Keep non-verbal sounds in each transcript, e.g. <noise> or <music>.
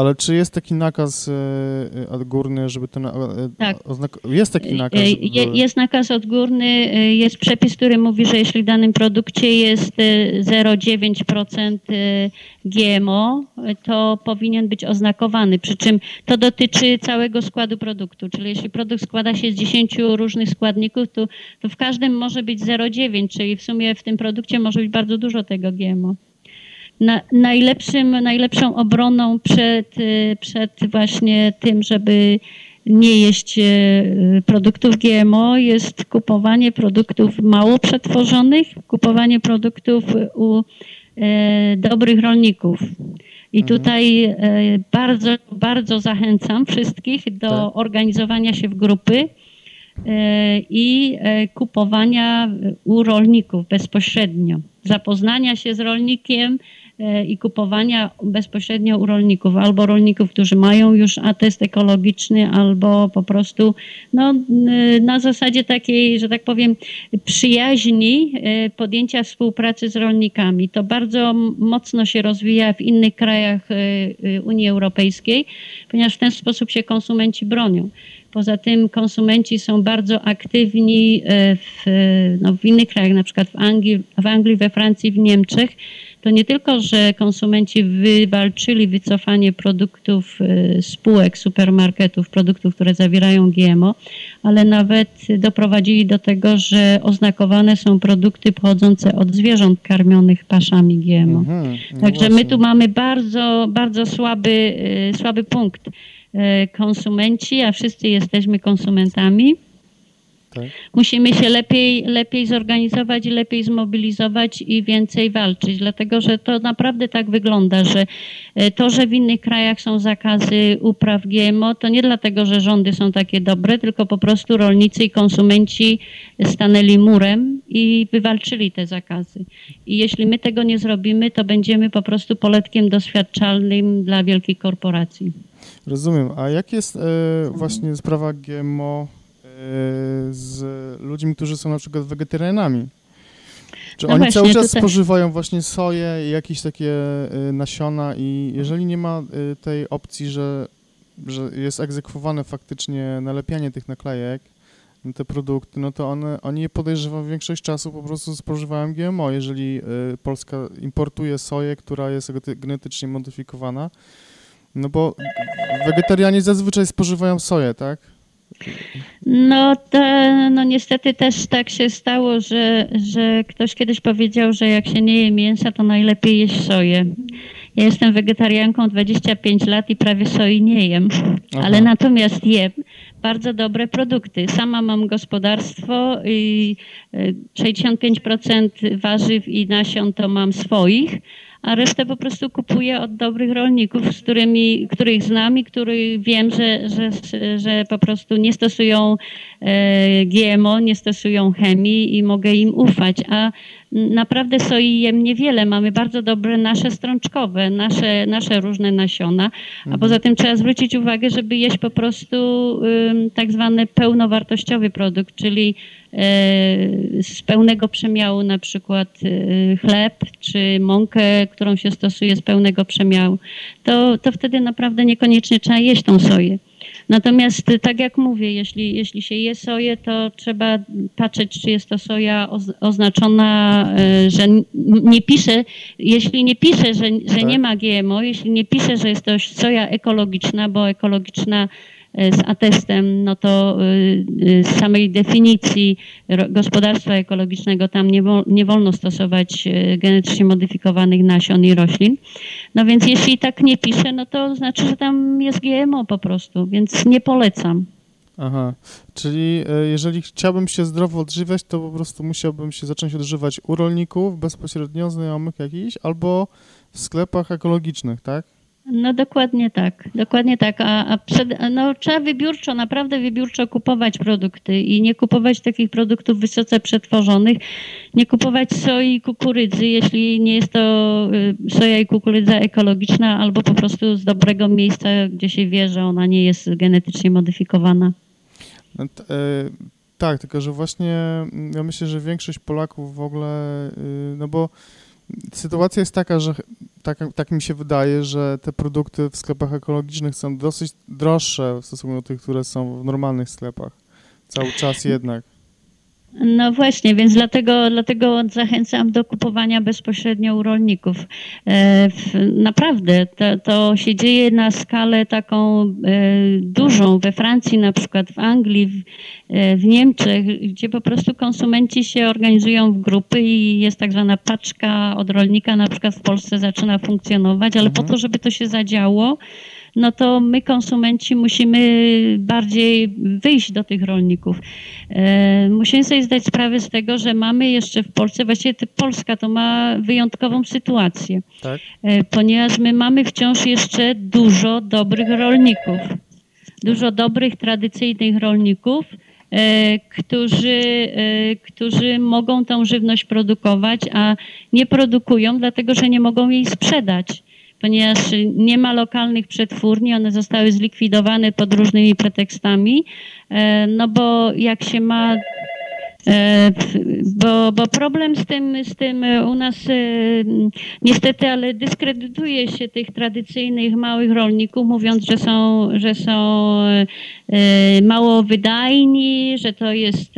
Ale czy jest taki nakaz e, odgórny, żeby ten... E, Tak. Jest taki nakaz. E, Je, w- jest nakaz odgórny, e, jest przepis, który mówi, że jeśli w danym produkcie jest e, 0,9% e, GMO, e, to powinien być oznakowany. Przy czym to dotyczy całego składu produktu. Czyli jeśli produkt składa się z 10 różnych składników, to, to w każdym może być 0,9, czyli w sumie w tym produkcie może być bardzo dużo tego GMO. Na, najlepszym, najlepszą obroną przed, y, przed właśnie tym, żeby nie jeść y, produktów GMO jest kupowanie produktów mało przetworzonych, kupowanie produktów u e, dobrych rolników. I tutaj e, bardzo, bardzo zachęcam wszystkich do Tak. organizowania się w grupy e, i kupowania u rolników bezpośrednio. Zapoznania się z rolnikiem i kupowania bezpośrednio u rolników. Albo rolników, którzy mają już atest ekologiczny, albo po prostu no, na zasadzie takiej, że tak powiem, przyjaźni e, podjęcia współpracy z rolnikami. To bardzo mocno się rozwija w innych krajach e, e, Unii Europejskiej, ponieważ w ten sposób się konsumenci bronią. Poza tym konsumenci są bardzo aktywni e, w, no, w innych krajach, na przykład w Anglii, w Anglii, we Francji, w Niemczech. To nie tylko, że konsumenci wywalczyli wycofanie produktów e, spółek supermarketów, produktów, które zawierają GMO, ale nawet doprowadzili do tego, że oznakowane są produkty pochodzące od zwierząt karmionych paszami GMO. Mhm, no Także my właśnie. tu mamy bardzo, bardzo słaby, e, słaby punkt. E, Konsumenci, a wszyscy jesteśmy konsumentami. Tak. Musimy się lepiej, lepiej zorganizować, i lepiej zmobilizować i więcej walczyć, dlatego że to naprawdę tak wygląda, że e, to, że w innych krajach są zakazy upraw GMO, to nie dlatego, że rządy są takie dobre, tylko po prostu rolnicy i konsumenci stanęli murem i wywalczyli te zakazy. I jeśli my tego nie zrobimy, to będziemy po prostu poletkiem doświadczalnym dla wielkich korporacji. Rozumiem. A jak jest e, właśnie sprawa GMO z ludźmi, którzy są na przykład wegetarianami? Czy No oni właśnie, cały czas tutaj- spożywają właśnie soję i jakieś takie e, nasiona i jeżeli nie ma e, tej opcji, że, że jest egzekwowane faktycznie nalepianie tych naklejek na te produkty, no to one, oni je podejrzewam większość czasu po prostu spożywają GMO, jeżeli e, Polska importuje soję, która jest genetycznie modyfikowana, no bo wegetarianie zazwyczaj spożywają soję, tak? No to no niestety też tak się stało, że, że ktoś kiedyś powiedział, że jak się nie je mięsa, to najlepiej jeść soję. Ja jestem wegetarianką 25 lat i prawie soi nie jem, Aha. ale natomiast jem bardzo dobre produkty. Sama mam gospodarstwo i y, 65% warzyw i nasion to mam swoich, a resztę po prostu kupuję od dobrych rolników, z którymi, których znam i których wiem, że, że, że po prostu nie stosują e, GMO, nie stosują chemii i mogę im ufać. A naprawdę soi jem niewiele. Mamy bardzo dobre nasze strączkowe, nasze, nasze różne nasiona. A poza tym trzeba zwrócić uwagę, żeby jeść po prostu tak zwany pełnowartościowy produkt, czyli e, z pełnego przemiału na przykład e, chleb czy mąkę, którą się stosuje z pełnego przemiału, to, to wtedy naprawdę niekoniecznie trzeba jeść tą soję. Natomiast tak jak mówię, jeśli, jeśli się je soję, to trzeba patrzeć, czy jest to soja oz- oznaczona, e, że nie pisze, jeśli nie pisze, że, że Tak. nie ma GMO, jeśli nie pisze, że jest to soja ekologiczna, bo ekologiczna z atestem, no to y, y, z samej definicji gospodarstwa ekologicznego tam nie, nie wolno stosować genetycznie modyfikowanych nasion i roślin. No więc jeśli tak nie pisze, no to znaczy, że tam jest GMO po prostu, więc nie polecam. Aha, czyli e, jeżeli chciałbym się zdrowo odżywiać, to po prostu musiałbym się zacząć odżywać u rolników, bezpośrednio znajomych jakichś, albo w sklepach ekologicznych, tak? No dokładnie tak, dokładnie tak. A, a przed, no, trzeba wybiórczo, naprawdę wybiórczo kupować produkty i nie kupować takich produktów wysoce przetworzonych, nie kupować soi i kukurydzy, jeśli nie jest to y, soja i kukurydza ekologiczna albo po prostu z dobrego miejsca, gdzie się wie, że ona nie jest genetycznie modyfikowana. No e, tak, tylko że właśnie mm, ja myślę, że większość Polaków w ogóle, y, no bo sytuacja jest taka, że tak, tak mi się wydaje, że te produkty w sklepach ekologicznych są dosyć droższe w stosunku do tych, które są w normalnych sklepach. Cały czas jednak. No właśnie, więc dlatego, dlatego zachęcam do kupowania bezpośrednio u rolników. E, naprawdę, to, to się dzieje na skalę taką e, dużą. We Francji, na przykład w Anglii, w, e, w Niemczech, gdzie po prostu konsumenci się organizują w grupy i jest tak zwana paczka od rolnika, na przykład w Polsce zaczyna funkcjonować, ale mhm. po to, żeby to się zadziało, no to my konsumenci musimy bardziej wyjść do tych rolników. E, musimy sobie zdać sprawę z tego, że mamy jeszcze w Polsce, właściwie Polska to ma wyjątkową sytuację, tak? E, ponieważ my mamy wciąż jeszcze dużo dobrych rolników. Dużo dobrych, tradycyjnych rolników, e, którzy, którzy mogą tą żywność produkować, a nie produkują, dlatego że nie mogą jej sprzedać ponieważ nie ma lokalnych przetwórni, one zostały zlikwidowane pod różnymi pretekstami, e, no bo jak się ma e, bo, bo problem z tym, z tym u nas e, niestety, ale dyskredytuje się tych tradycyjnych małych rolników, mówiąc, że są, że są mało wydajni, że to jest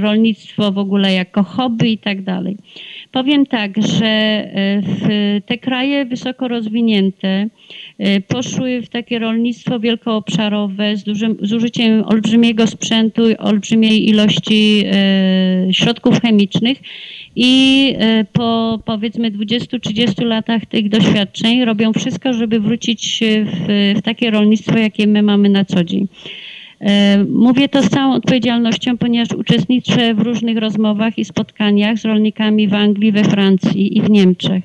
rolnictwo w ogóle jako hobby i tak dalej. Powiem tak, że e, te kraje wysoko rozwinięte e, poszły w takie rolnictwo wielkoobszarowe z, dużym, z użyciem olbrzymiego sprzętu, olbrzymiej ilości e, środków chemicznych i po powiedzmy 20-30 latach tych doświadczeń robią wszystko, żeby wrócić w, w takie rolnictwo, jakie my mamy na co dzień. E, mówię to z całą odpowiedzialnością, ponieważ uczestniczę w różnych rozmowach i spotkaniach z rolnikami w Anglii, we Francji i w Niemczech.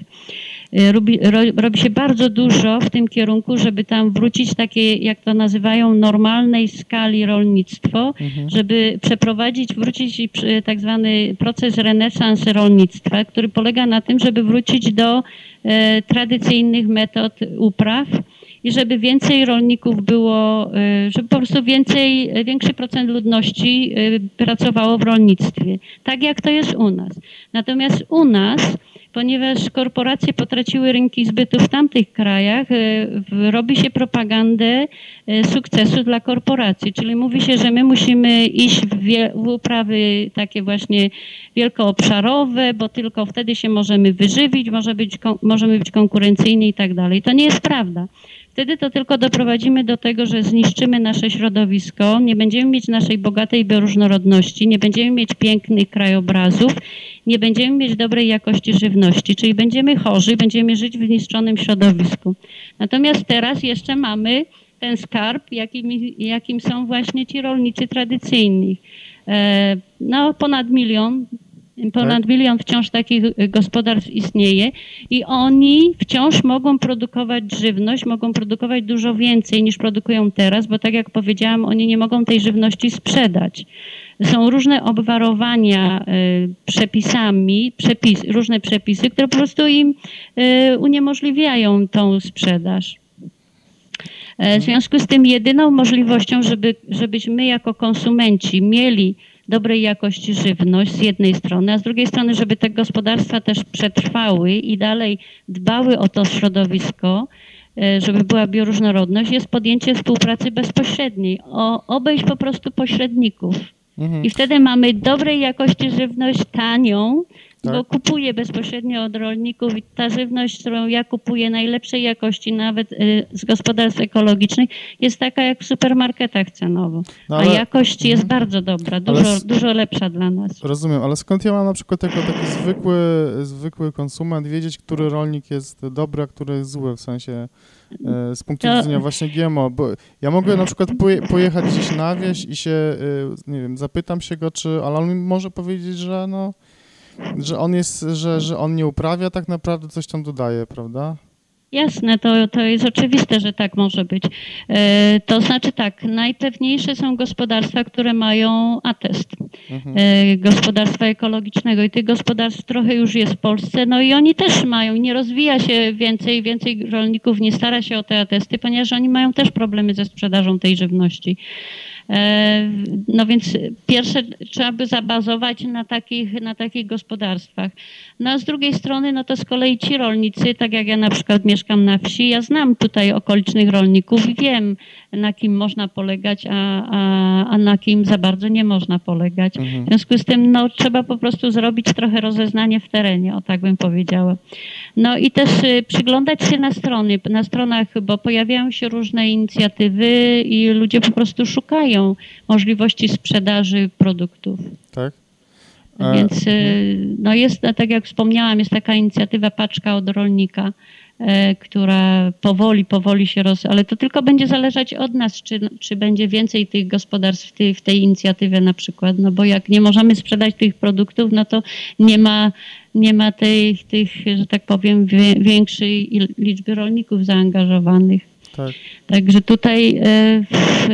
E, robi, robi, się bardzo dużo w tym kierunku, żeby tam wrócić takie, jak to nazywają, normalnej skali rolnictwo, mhm. żeby przeprowadzić, wrócić tak zwany proces renesans rolnictwa, który polega na tym, żeby wrócić do e, tradycyjnych metod upraw, i żeby więcej rolników było, y, żeby po prostu więcej, większy procent ludności y, pracowało w rolnictwie. Tak jak to jest u nas. Natomiast u nas, ponieważ korporacje potraciły rynki zbytu w tamtych krajach, y, robi się propagandę sukcesu dla korporacji. Czyli mówi się, że my musimy iść w, uprawy takie właśnie wielkoobszarowe, bo tylko wtedy się możemy wyżywić, może być, możemy być konkurencyjni i tak dalej. To nie jest prawda. Wtedy to tylko doprowadzimy do tego, że zniszczymy nasze środowisko, nie będziemy mieć naszej bogatej bioróżnorodności, nie będziemy mieć pięknych krajobrazów, nie będziemy mieć dobrej jakości żywności, czyli będziemy chorzy, będziemy żyć w zniszczonym środowisku. Natomiast teraz jeszcze mamy ten skarb, jakim, jakim są właśnie ci rolnicy tradycyjni. E, no, ponad milion Ponad tak. milion wciąż takich gospodarstw istnieje i oni wciąż mogą produkować żywność, mogą produkować dużo więcej niż produkują teraz, bo tak jak powiedziałam, oni nie mogą tej żywności sprzedać. Są różne obwarowania y, przepisami, przepis, różne przepisy, które po prostu im y, uniemożliwiają tą sprzedaż. E, w związku z tym jedyną możliwością, żeby, żebyśmy jako konsumenci mieli dobrej jakości żywność z jednej strony, a z drugiej strony, żeby te gospodarstwa też przetrwały i dalej dbały o to środowisko, e, żeby była bioróżnorodność, jest podjęcie współpracy bezpośredniej, o, obejść po prostu pośredników. Mhm. I wtedy mamy dobrej jakości żywność, tanią, tak. bo kupuję bezpośrednio od rolników i ta żywność, którą ja kupuję najlepszej jakości, nawet y, z gospodarstw ekologicznych, jest taka jak w supermarketach cenowo. No ale... A jakość jest mhm. bardzo dobra, dużo, dużo lepsza dla nas. Rozumiem, ale skąd ja mam na przykład jako taki zwykły, zwykły konsument wiedzieć, który rolnik jest dobry, a który jest zły, w sensie e, z punktu to... widzenia właśnie GMO, bo ja mogę na przykład poje, pojechać gdzieś na wieś i się, e, nie wiem, zapytam się go, czy, ale on może powiedzieć, że no że on jest, że, że on nie uprawia, tak naprawdę coś tam dodaje, prawda? Jasne, to, to jest oczywiste, że tak może być. E, to znaczy tak, najpewniejsze są gospodarstwa, które mają atest mhm. e, gospodarstwa ekologicznego i tych gospodarstw trochę już jest w Polsce, no i oni też mają, nie rozwija się więcej, więcej rolników nie stara się o te atesty, ponieważ oni mają też problemy ze sprzedażą tej żywności. E, No więc pierwsze trzeba by zabazować na takich, na takich gospodarstwach. No a z drugiej strony, no to z kolei ci rolnicy, tak jak ja na przykład mieszkam na wsi, ja znam tutaj okolicznych rolników i wiem, na kim można polegać, a, a, a na kim za bardzo nie można polegać. Mhm. W związku z tym no, trzeba po prostu zrobić trochę rozeznanie w terenie, o tak bym powiedziała. No i też y, przyglądać się na strony, na stronach, bo pojawiają się różne inicjatywy i ludzie po prostu szukają możliwości sprzedaży produktów. Tak? E, Więc y, no jest, tak jak wspomniałam, jest taka inicjatywa Paczka od Rolnika, e, która powoli, powoli się roz... Ale to tylko będzie zależeć od nas, czy, czy będzie więcej tych gospodarstw w tej, w tej inicjatywie na przykład. No bo jak nie możemy sprzedać tych produktów, no to nie ma, nie ma tej, tych, że tak powiem, wie, większej liczby rolników zaangażowanych. tak. Także tutaj e, w,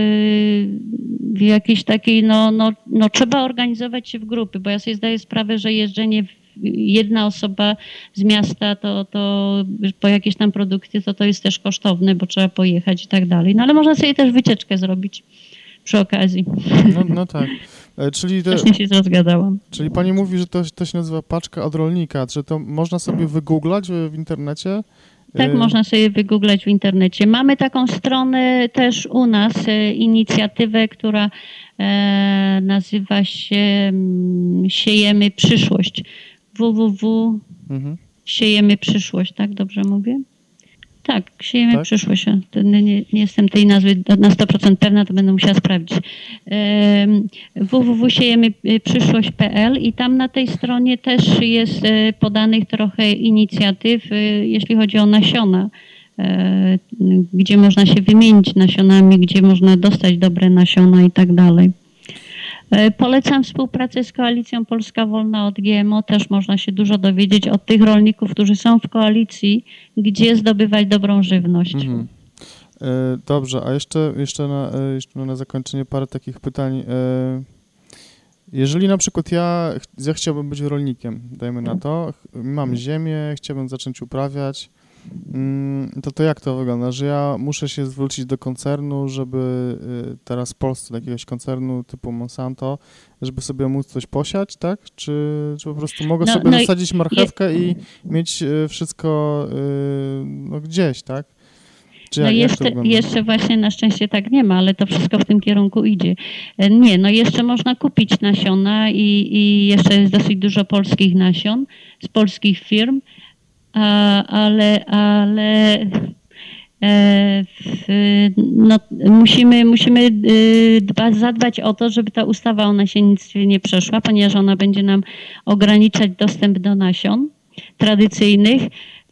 w jakiejś takiej, no, no, no trzeba organizować się w grupy, bo ja sobie zdaję sprawę, że jeżdżenie w- jedna osoba z miasta to, to po jakieś tam produkty, to to jest też kosztowne, bo trzeba pojechać i tak dalej. No ale można sobie też wycieczkę zrobić przy okazji. No, no tak. E, Czyli, te, Właśnie się rozgadałam. czyli pani mówi, że to, to się nazywa paczka od rolnika. Czy to można sobie wygooglać w w internecie? Tak, E, można sobie wygooglać w internecie. Mamy taką stronę też u nas, e, inicjatywę, która e, nazywa się mm, Siejemy Przyszłość. Www. Mhm. Siejemy Przyszłość, tak dobrze mówię? Tak, Siejemy Tak? Przyszłość. Nie, nie, jestem tej nazwy na 100% pewna, to będę musiała sprawdzić. Em, www.siejemyprzyszłość.pl i tam na tej stronie też jest e, podanych trochę inicjatyw, e, jeśli chodzi o nasiona, e, gdzie można się wymienić nasionami, gdzie można dostać dobre nasiona i tak dalej. E, Polecam współpracę z Koalicją Polska Wolna od GMO. Też można się dużo dowiedzieć od tych rolników, którzy są w koalicji, gdzie zdobywać dobrą żywność. Mhm. E, Dobrze, a jeszcze, jeszcze, na, e, jeszcze na zakończenie parę takich pytań. Jeżeli na przykład ja ch- zechciałbym być rolnikiem, dajmy na to, ch- mam ziemię, chciałbym zacząć uprawiać, to to jak to wygląda? Że ja muszę się zwrócić do koncernu, żeby y, teraz w Polsce, do jakiegoś koncernu typu Monsanto, żeby sobie móc coś posiać, tak? Czy, czy po prostu mogę No- sobie no i- zasadzić marchewkę i mieć y, wszystko y, no, gdzieś, tak? Czy No jeszcze, jeszcze właśnie na szczęście tak nie ma, ale to wszystko w tym kierunku idzie. E, Nie, no jeszcze można kupić nasiona i, i jeszcze jest dosyć dużo polskich nasion z polskich firm, a, ale, ale e, no, musimy, musimy y, dba, zadbać o to, żeby ta ustawa o nasiennictwie nie przeszła, ponieważ ona będzie nam ograniczać dostęp do nasion tradycyjnych.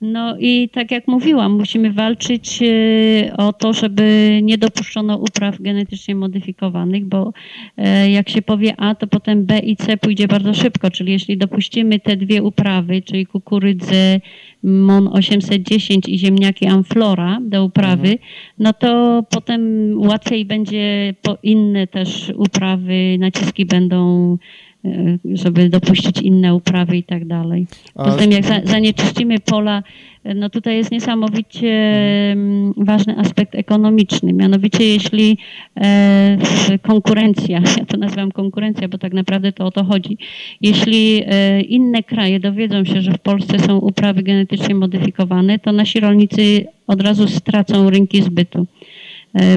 No i tak jak mówiłam, musimy walczyć e, o to, żeby nie dopuszczono upraw genetycznie modyfikowanych, bo e, jak się powie A, to potem B i C pójdzie bardzo szybko, czyli jeśli dopuścimy te dwie uprawy, czyli kukurydzę MON 810 i ziemniaki Amflora do uprawy, no to potem łatwiej będzie po inne też uprawy, naciski będą, żeby dopuścić inne uprawy i tak dalej. Poza tym jak za, zanieczyścimy pola, no tutaj jest niesamowicie mm, ważny aspekt ekonomiczny. Mianowicie jeśli e, konkurencja, <laughs> ja to nazywam konkurencja, bo tak naprawdę to o to chodzi. Jeśli e, inne kraje dowiedzą się, że w Polsce są uprawy genetycznie modyfikowane, to nasi rolnicy od razu stracą rynki zbytu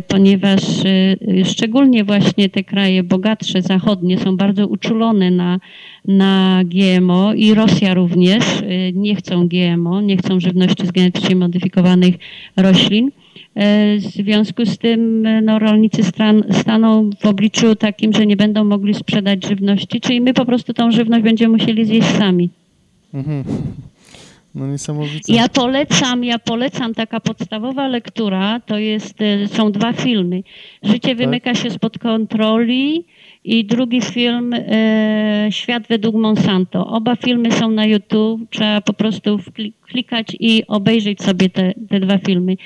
ponieważ e, szczególnie właśnie te kraje bogatsze, zachodnie są bardzo uczulone na, na GMO i Rosja również e, nie chcą GMO, nie chcą żywności z genetycznie modyfikowanych roślin. E, W związku z tym e, no, rolnicy staną w obliczu takim, że nie będą mogli sprzedać żywności, czyli my po prostu tą żywność będziemy musieli zjeść sami. Mhm. No niesamowite. Ja polecam, ja polecam taka podstawowa lektura, to jest, e, są dwa filmy. Życie wymyka się spod kontroli i drugi film e, Świat według Monsanto. Oba filmy są na YouTube, trzeba po prostu klikać i obejrzeć sobie te, te dwa filmy.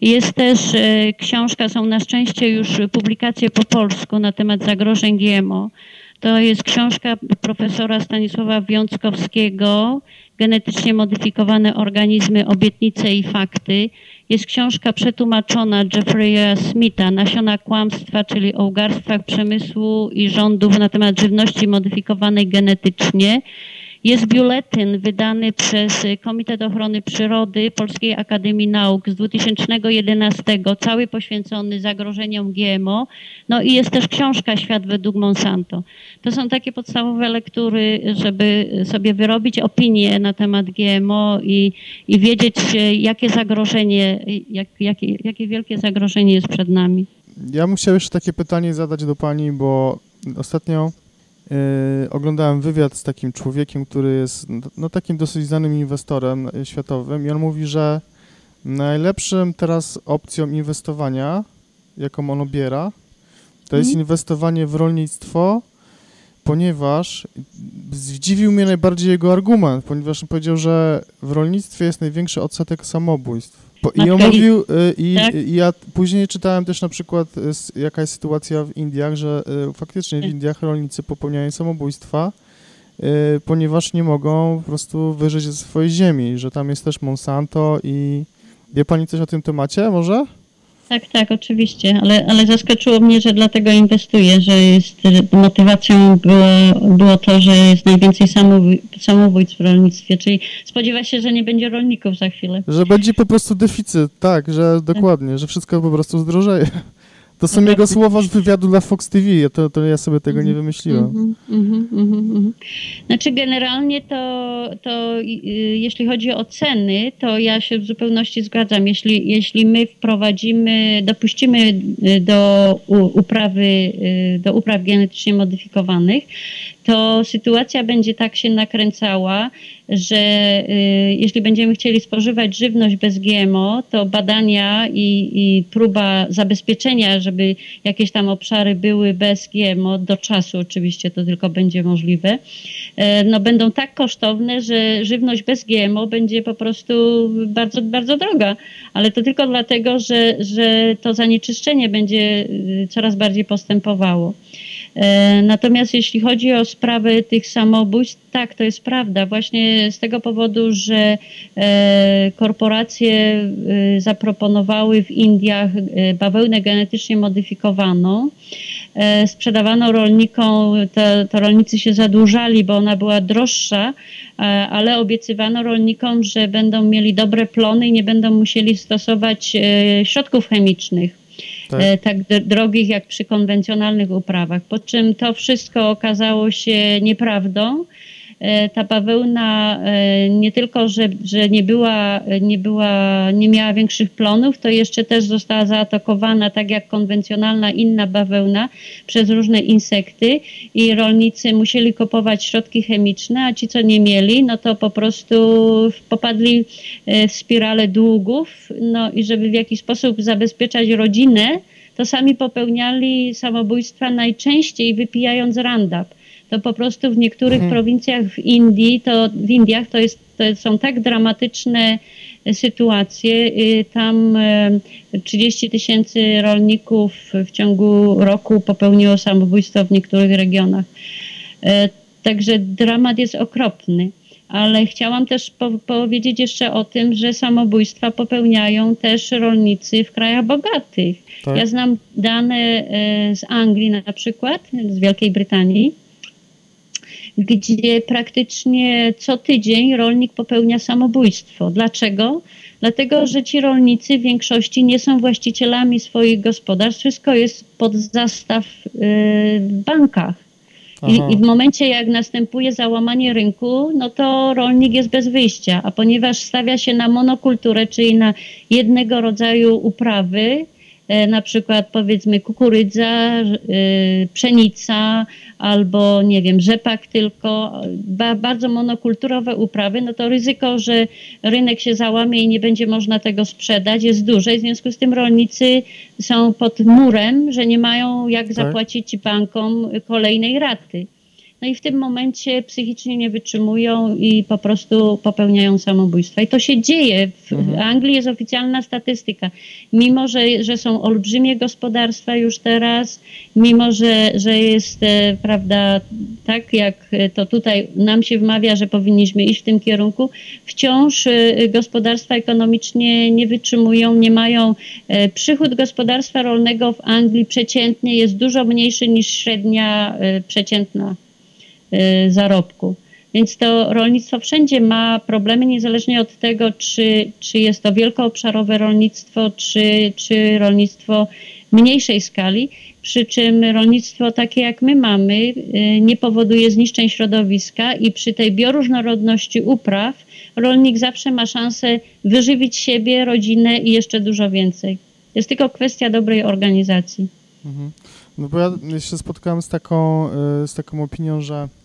Jest też e, książka, są na szczęście już publikacje po polsku na temat zagrożeń GMO. To jest książka profesora Stanisława Wiąckowskiego, Genetycznie modyfikowane organizmy, obietnice i fakty. Jest książka przetłumaczona Jeffrey'a Smitha, Nasiona kłamstwa, czyli o ugarstwach przemysłu i rządów na temat żywności modyfikowanej genetycznie. Jest biuletyn wydany przez Komitet Ochrony Przyrody Polskiej Akademii Nauk z 2011, cały poświęcony zagrożeniom GMO. No i jest też książka Świat według Monsanto. To są takie podstawowe lektury, żeby sobie wyrobić opinię na temat GMO i, i wiedzieć, jakie zagrożenie, jak, jakie, jakie wielkie zagrożenie jest przed nami. Ja bym chciał jeszcze takie pytanie zadać do Pani, bo ostatnio oglądałem wywiad z takim człowiekiem, który jest no, takim dosyć znanym inwestorem światowym i on mówi, że najlepszym teraz opcją inwestowania, jaką on obiera, to jest mhm. inwestowanie w rolnictwo, ponieważ zdziwił mnie najbardziej jego argument, ponieważ on powiedział, że w rolnictwie jest największy odsetek samobójstw. Po, I on mówił, y, i, tak? i, ja później czytałem też na przykład, y, jaka jest sytuacja w Indiach, że y, faktycznie w tak. Indiach rolnicy popełniają samobójstwa, ponieważ nie mogą po prostu wyżyć ze swojej ziemi, że tam jest też Monsanto i wie pani coś o tym temacie może? Tak, tak, oczywiście, ale, ale zaskoczyło mnie, że dlatego inwestuję, że jest motywacją było, było to, że jest najwięcej samobójstw w rolnictwie, czyli spodziewa się, że nie będzie rolników za chwilę. Że będzie po prostu deficyt, tak, że dokładnie, że wszystko po prostu zdrożeje. To są jego słowa z wywiadu dla Fox TV, to, to ja sobie tego nie mhm. wymyśliłem. Mm -hmm, mm -hmm. Znaczy generalnie to, to y, jeśli chodzi o ceny, to ja się w zupełności zgadzam. Jeśli, jeśli my wprowadzimy, dopuścimy y, do uprawy, y, do upraw genetycznie modyfikowanych, to sytuacja będzie tak się nakręcała, że y, jeśli będziemy chcieli spożywać żywność bez GMO, to badania i, i, próba zabezpieczenia, żeby jakieś tam obszary były bez GMO, do czasu oczywiście to tylko będzie możliwe, y, no będą tak kosztowne, że żywność bez GMO będzie po prostu bardzo, bardzo droga. Ale to tylko dlatego, że, że to zanieczyszczenie będzie y, coraz bardziej postępowało. E, natomiast jeśli chodzi o sprawę tych samobójstw, tak, to jest prawda. Właśnie z tego powodu, że e, korporacje e, zaproponowały w Indiach bawełnę genetycznie modyfikowaną, sprzedawano rolnikom, to, to rolnicy się zadłużali, bo ona była droższa, ale obiecywano rolnikom, że będą mieli dobre plony i nie będą musieli stosować środków chemicznych tak. E, tak drogich jak przy konwencjonalnych uprawach. Po czym to wszystko okazało się nieprawdą. E, ta bawełna e, nie tylko, że, że nie, była, nie, była, nie miała większych plonów, to jeszcze też została zaatakowana, tak jak konwencjonalna inna bawełna, przez różne insekty i rolnicy musieli kupować środki chemiczne, a ci, co nie mieli, no to po prostu popadli w spiralę długów, no i żeby w jakiś sposób zabezpieczać rodzinę, to sami popełniali samobójstwa najczęściej wypijając randap to po prostu w niektórych hmm. prowincjach w Indii, to w Indiach to, jest, to są tak dramatyczne sytuacje. Y, tam 30 y, tysięcy rolników w ciągu roku popełniło samobójstwo w niektórych regionach. Y, także dramat jest okropny. Ale chciałam też po powiedzieć jeszcze o tym, że samobójstwa popełniają też rolnicy w krajach bogatych. Tak. Ja znam dane z Anglii na przykład, z Wielkiej Brytanii, gdzie praktycznie co tydzień rolnik popełnia samobójstwo. Dlaczego? Dlatego, że ci rolnicy w większości nie są właścicielami swoich gospodarstw, wszystko jest pod zastaw y, w bankach. I, I, w momencie, jak następuje załamanie rynku, no to rolnik jest bez wyjścia, a ponieważ stawia się na monokulturę, czyli na jednego rodzaju uprawy, na przykład powiedzmy kukurydza, e, pszenica albo nie wiem, rzepak tylko, bardzo monokulturowe uprawy, no to ryzyko, że rynek się załamie i nie będzie można tego sprzedać jest duże. W związku z tym rolnicy są pod murem, że nie mają jak tak. zapłacić bankom kolejnej raty. No i w tym momencie psychicznie nie wytrzymują i po prostu popełniają samobójstwa. I to się dzieje. W Mhm. Anglii jest oficjalna statystyka. Mimo, że, że są olbrzymie gospodarstwa już teraz, mimo, że, że jest, e, prawda, tak jak to tutaj nam się wmawia, że powinniśmy iść w tym kierunku, wciąż e, gospodarstwa ekonomicznie nie wytrzymują, nie mają. e, Przychód gospodarstwa rolnego w Anglii przeciętnie jest dużo mniejszy niż średnia przeciętna zarobku. Więc to rolnictwo wszędzie ma problemy, niezależnie od tego, czy, czy jest to wielkoobszarowe rolnictwo, czy, czy rolnictwo mniejszej skali. Przy czym rolnictwo takie jak my mamy y, nie powoduje zniszczeń środowiska i przy tej bioróżnorodności upraw rolnik zawsze ma szansę wyżywić siebie, rodzinę i jeszcze dużo więcej. Jest tylko kwestia dobrej organizacji. Mhm. No bo ja się spotkałem z taką, y, z taką opinią, że y,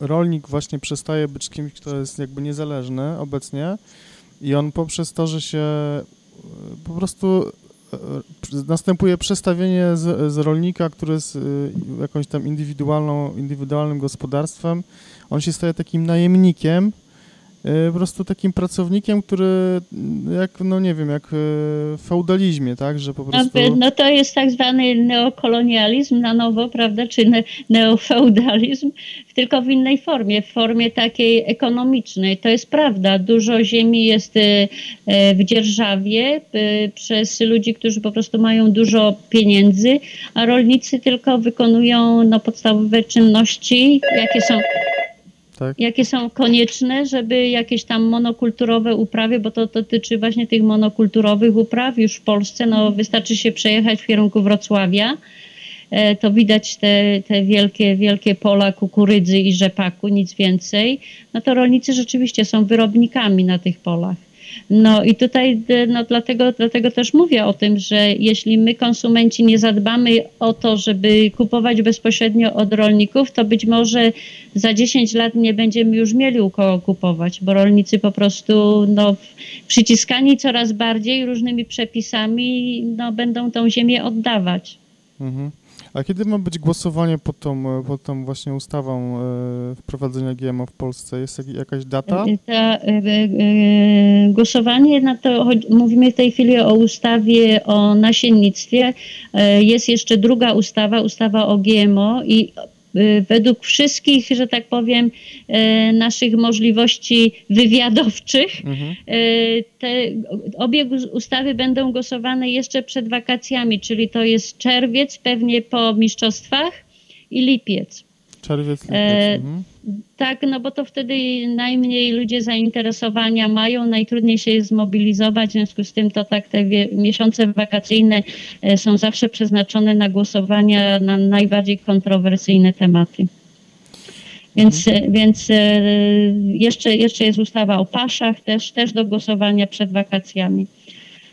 rolnik właśnie przestaje być kimś, kto jest jakby niezależny obecnie i on poprzez to, że się y, po prostu y, następuje przestawienie z, z rolnika, który jest jakąś tam indywidualną, indywidualnym gospodarstwem, on się staje takim najemnikiem, po prostu takim pracownikiem, który y, jak, no nie wiem, jak y, w feudalizmie, tak, że po prostu... No, to jest tak zwany neokolonializm na nowo, prawda, czy ne, neofeudalizm, tylko w innej formie, w formie takiej ekonomicznej. To jest prawda, dużo ziemi jest e, w dzierżawie przez ludzi, którzy po prostu mają dużo pieniędzy, a rolnicy tylko wykonują no, podstawowe czynności, jakie są Tak. jakie są konieczne, żeby jakieś tam monokulturowe uprawy, bo to dotyczy właśnie tych monokulturowych upraw już w Polsce, no wystarczy się przejechać w kierunku Wrocławia, e, to widać te, te wielkie, wielkie pola kukurydzy i rzepaku, nic więcej. No to rolnicy rzeczywiście są wyrobnikami na tych polach. No i tutaj e, no, dlatego, dlatego też mówię o tym, że jeśli my konsumenci nie zadbamy o to, żeby kupować bezpośrednio od rolników, to być może za 10 lat nie będziemy już mieli u kogo kupować, bo rolnicy po prostu no, przyciskani coraz bardziej różnymi przepisami no, będą tą ziemię oddawać. Mhm. A kiedy ma być głosowanie pod tą, e, pod tą właśnie ustawą e, wprowadzenia GMO w Polsce? Jest jak, jakaś data? Ta, e, e, głosowanie na to, mówimy w tej chwili o ustawie o nasiennictwie, jest jeszcze druga ustawa, ustawa o GMO i według wszystkich, że tak powiem, e, naszych możliwości wywiadowczych, Mhm. E, te obie ustawy będą głosowane jeszcze przed wakacjami, czyli to jest czerwiec, pewnie po mistrzostwach i lipiec. Czerwiec. E, Mhm. Tak, no bo to wtedy najmniej ludzie zainteresowania mają, najtrudniej się jest zmobilizować, w związku z tym to tak te wie, miesiące wakacyjne e, są zawsze przeznaczone na głosowania na najbardziej kontrowersyjne tematy. Więc, e, więc e, jeszcze, jeszcze jest ustawa o paszach, też, też do głosowania przed wakacjami.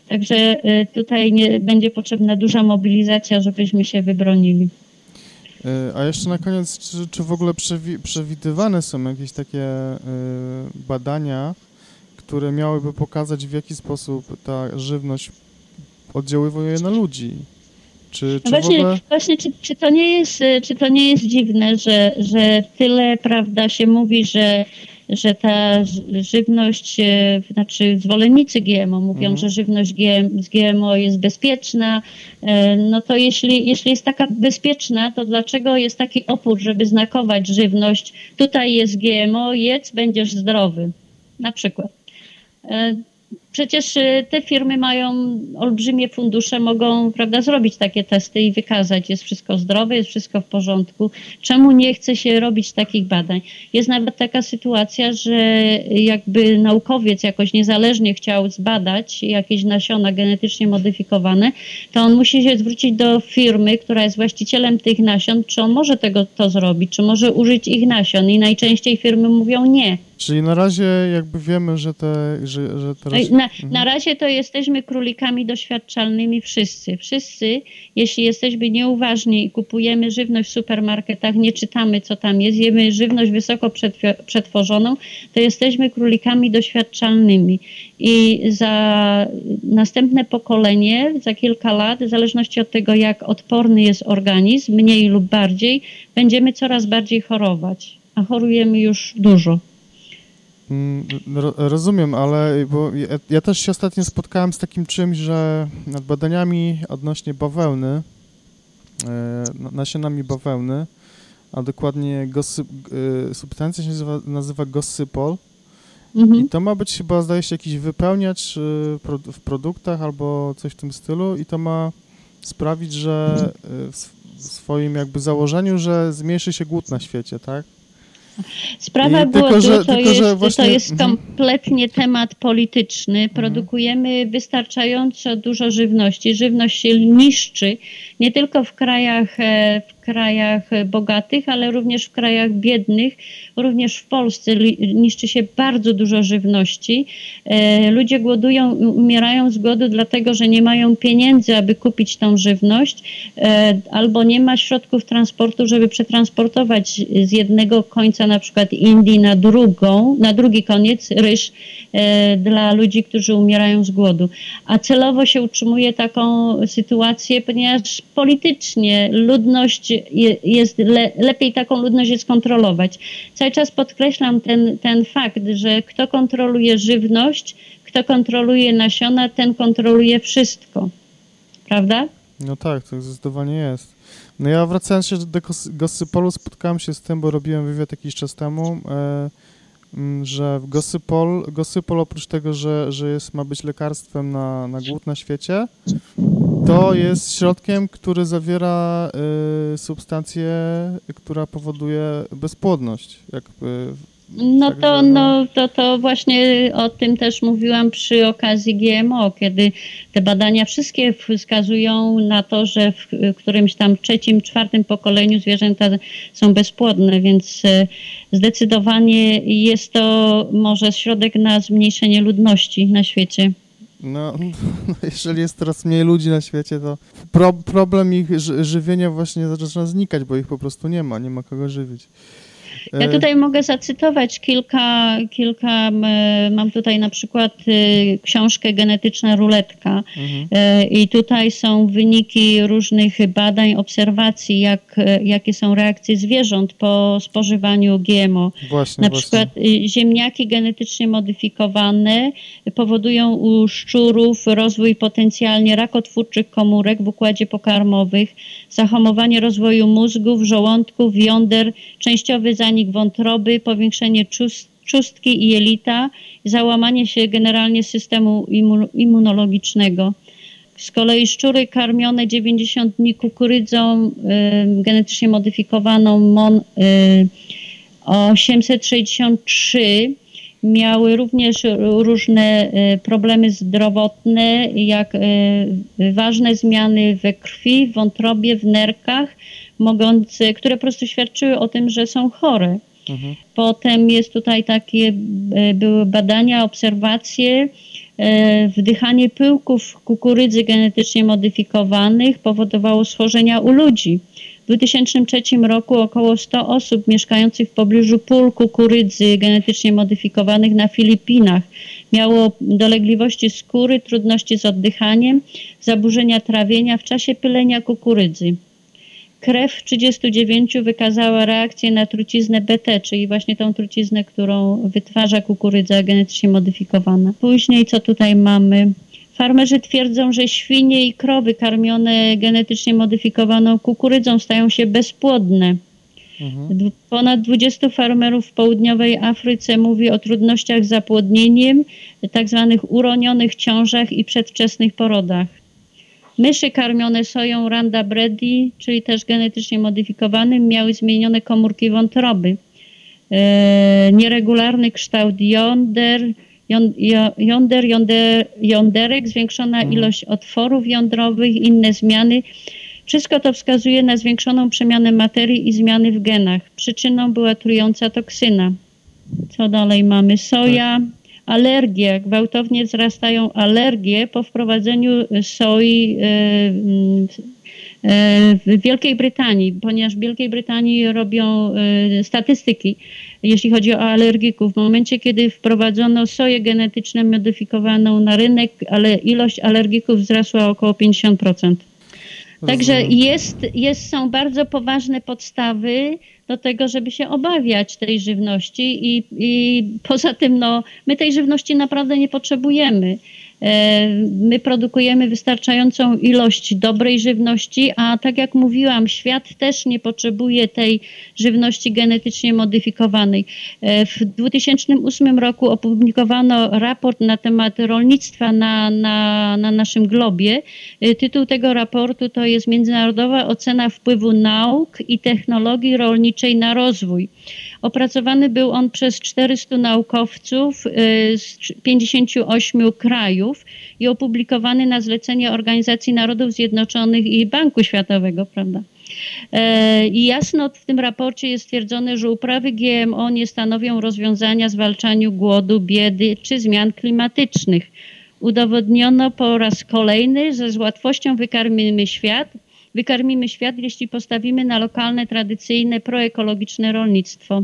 Także tutaj nie, będzie potrzebna duża mobilizacja, żebyśmy się wybronili. E, A jeszcze na koniec, czy, czy w ogóle przewi- przewidywane są jakieś takie e, badania, które miałyby pokazać, w jaki sposób ta żywność oddziaływuje na ludzi? Czy, czy właśnie, ogóle... właśnie czy, czy, to nie jest, e, czy to nie jest dziwne, że, że tyle prawda się mówi, że, że ta żywność, e, znaczy zwolennicy GMO mówią, Mhm. że żywność GM, z GMO jest bezpieczna, e, no to jeśli, jeśli jest taka bezpieczna, to dlaczego jest taki opór, żeby znakować żywność, tutaj jest GMO, jedz, będziesz zdrowy, na przykład. Przecież e, te firmy mają olbrzymie fundusze, mogą prawda, zrobić takie testy i wykazać, jest wszystko zdrowe, jest wszystko w porządku. Czemu nie chce się robić takich badań? Jest nawet taka sytuacja, że jakby naukowiec jakoś niezależnie chciał zbadać jakieś nasiona genetycznie modyfikowane, to on musi się zwrócić do firmy, która jest właścicielem tych nasion, czy on może tego to zrobić, czy może użyć ich nasion i najczęściej firmy mówią nie Czyli na razie jakby wiemy, że te, że, że teraz... Na, Mhm. na razie to jesteśmy królikami doświadczalnymi wszyscy. Wszyscy, jeśli jesteśmy nieuważni i kupujemy żywność w supermarketach, nie czytamy co tam jest, jemy żywność wysoko przetworzoną, to jesteśmy królikami doświadczalnymi. I za następne pokolenie, za kilka lat, w zależności od tego, jak odporny jest organizm, mniej lub bardziej, będziemy coraz bardziej chorować. A chorujemy już dużo. Mm, ro- Rozumiem, ale bo ja, ja też się ostatnio spotkałem z takim czymś, że nad badaniami odnośnie bawełny, e, na- nasionami bawełny, a dokładnie gosy, e, substancja się nazywa, nazywa gossypol Mhm. i to ma być chyba, zdaje się, jakiś wypełniacz e, w produktach albo coś w tym stylu i to ma sprawić, że w swoim jakby założeniu, że zmniejszy się głód na świecie, tak? Sprawa I tylko, głodu że- to, tylko, jest, właśnie- to jest mhm. kompletnie temat polityczny. Produkujemy wystarczająco dużo żywności. Żywność się niszczy nie tylko w krajach, e, w krajach bogatych, ale również w krajach biednych. Również w Polsce niszczy się bardzo dużo żywności. E, Ludzie głodują, umierają z głodu dlatego, że nie mają pieniędzy, aby kupić tą żywność, e, albo nie ma środków transportu, żeby przetransportować z jednego końca na przykład Indii na drugą, na drugi koniec ryż e, dla ludzi, którzy umierają z głodu. A celowo się utrzymuje taką sytuację, ponieważ politycznie ludność jest le, lepiej taką ludność jest kontrolować. Cały czas podkreślam ten, ten fakt, że kto kontroluje żywność, kto kontroluje nasiona, ten kontroluje wszystko. Prawda? No tak, to zdecydowanie jest. No ja wracając się do Gos- Gossypolu, spotkałem się z tym, bo robiłem wywiad jakiś czas temu, e, m, że w Gossypol, Gossypol oprócz tego, że, że jest, ma być lekarstwem na, na głód na świecie, to jest środkiem, który zawiera e, substancję, która powoduje bezpłodność. Jakby, No Także, to, no. no, to, to właśnie o tym też mówiłam przy okazji GMO, kiedy te badania wszystkie wskazują na to, że w którymś tam trzecim, czwartym pokoleniu zwierzęta są bezpłodne, więc e, zdecydowanie jest to może środek na zmniejszenie ludności na świecie. No, <laughs> no, jeżeli jest coraz mniej ludzi na świecie, to pro, problem ich ży, żywienia właśnie zaczyna znikać, bo ich po prostu nie ma, nie ma kogo żywić. Ja E, tutaj mogę zacytować kilka, kilka mam tutaj na przykład y, książkę Genetyczna ruletka mhm. E, I tutaj są wyniki różnych badań, obserwacji, jak, e, jakie są reakcje zwierząt po spożywaniu GMO. Właśnie, Na właśnie. przykład y, ziemniaki genetycznie modyfikowane powodują u szczurów rozwój potencjalnie rakotwórczych komórek w układzie pokarmowych, zahamowanie rozwoju mózgów, żołądków, jąder, częściowy zanik wątroby, powiększenie czust, czustki i jelita, załamanie się generalnie systemu immunologicznego. Z kolei szczury karmione 90 dni kukurydzą y, genetycznie modyfikowaną MON y, 863 miały również różne y, problemy zdrowotne, jak y, ważne zmiany we krwi, w wątrobie, w nerkach, mogące, które po prostu świadczyły o tym, że są chore. Mhm. Potem jest tutaj takie, e, były badania, obserwacje, e, wdychanie pyłków kukurydzy genetycznie modyfikowanych powodowało schorzenia u ludzi. W 2003 roku około 100 osób mieszkających w pobliżu pól kukurydzy genetycznie modyfikowanych na Filipinach miało dolegliwości skóry, trudności z oddychaniem, zaburzenia trawienia w czasie pylenia kukurydzy. Krew w 39 wykazała reakcję na truciznę BT, czyli właśnie tą truciznę, którą wytwarza kukurydza genetycznie modyfikowana. Później co tutaj mamy? Farmerzy twierdzą, że świnie i krowy karmione genetycznie modyfikowaną kukurydzą stają się bezpłodne. Mhm. Ponad 20 farmerów w południowej Afryce mówi o trudnościach z zapłodnieniem, tak zwanych uronionych ciążach i przedwczesnych porodach. Myszy karmione soją Randa Bredy, czyli też genetycznie modyfikowanym, miały zmienione komórki wątroby. E, nieregularny kształt jąder, jąder, jąder, jąderek, zwiększona Mhm. ilość otworów jądrowych, inne zmiany. Wszystko to wskazuje na zwiększoną przemianę materii i zmiany w genach. Przyczyną była trująca toksyna. Co dalej mamy? Soja, alergie. Gwałtownie wzrastają alergie po wprowadzeniu soi e, e, w Wielkiej Brytanii, ponieważ w Wielkiej Brytanii robią e, statystyki, jeśli chodzi o alergików. W momencie, kiedy wprowadzono soję genetycznie modyfikowaną na rynek, ale ilość alergików wzrosła około 50%. Także jest, jest, są bardzo poważne podstawy do tego, żeby się obawiać tej żywności i, i poza tym no, my tej żywności naprawdę nie potrzebujemy. E, My produkujemy wystarczającą ilość dobrej żywności, a tak jak mówiłam, świat też nie potrzebuje tej żywności genetycznie modyfikowanej. E, W 2008 roku opublikowano raport na temat rolnictwa na, na, na naszym globie. E, Tytuł tego raportu to jest Międzynarodowa ocena wpływu nauk i technologii rolniczej na rozwój. Opracowany był on przez 400 naukowców y, z 58 krajów i opublikowany na zlecenie Organizacji Narodów Zjednoczonych i Banku Światowego, prawda? E, I jasno w tym raporcie jest stwierdzone, że uprawy GMO nie stanowią rozwiązania zwalczaniu głodu, biedy czy zmian klimatycznych. Udowodniono po raz kolejny, że z łatwością wykarmimy świat, wykarmimy świat, jeśli postawimy na lokalne, tradycyjne, proekologiczne rolnictwo.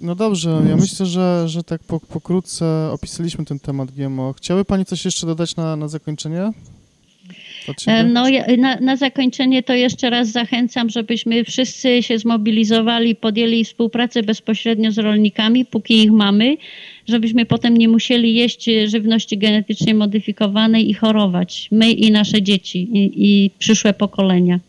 No dobrze, ja myślę, że, że tak po, pokrótce opisaliśmy ten temat GMO. Chciałaby Pani coś jeszcze dodać na, na zakończenie? E, No, ja- na, na zakończenie to jeszcze raz zachęcam, żebyśmy wszyscy się zmobilizowali, podjęli współpracę bezpośrednio z rolnikami, póki ich mamy, żebyśmy potem nie musieli jeść e, żywności genetycznie modyfikowanej i chorować. My i nasze dzieci i, i przyszłe pokolenia.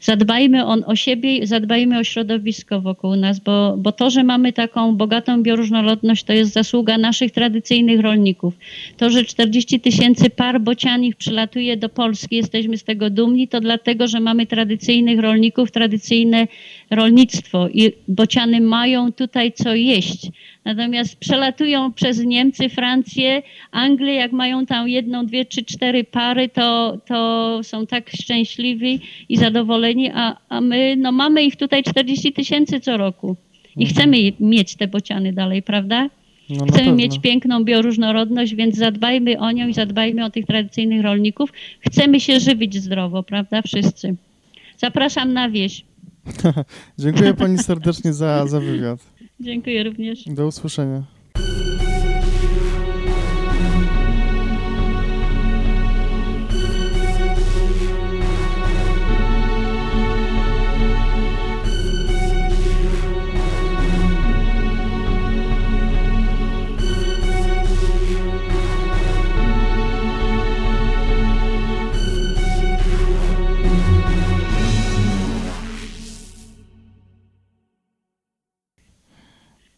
Zadbajmy on o siebie, zadbajmy o środowisko wokół nas, bo, bo to, że mamy taką bogatą bioróżnorodność, to jest zasługa naszych tradycyjnych rolników. To, że 40 tysięcy par bocianich przylatuje do Polski, jesteśmy z tego dumni, to dlatego, że mamy tradycyjnych rolników, tradycyjne rolnictwo i bociany mają tutaj co jeść. Natomiast przelatują przez Niemcy, Francję, Anglię, jak mają tam jedną, dwie, trzy, cztery pary, to, to są tak szczęśliwi i zadowoleni, a, a my no mamy ich tutaj 40 tysięcy co roku. I Mhm. chcemy mieć te bociany dalej, prawda? No, Chcemy pewno. mieć piękną bioróżnorodność, więc zadbajmy o nią i zadbajmy o tych tradycyjnych rolników. Chcemy się żywić zdrowo, prawda? Wszyscy. Zapraszam na wieś. <laughs> Dziękuję Pani serdecznie za, za wywiad. Dziękuję również. Do usłyszenia.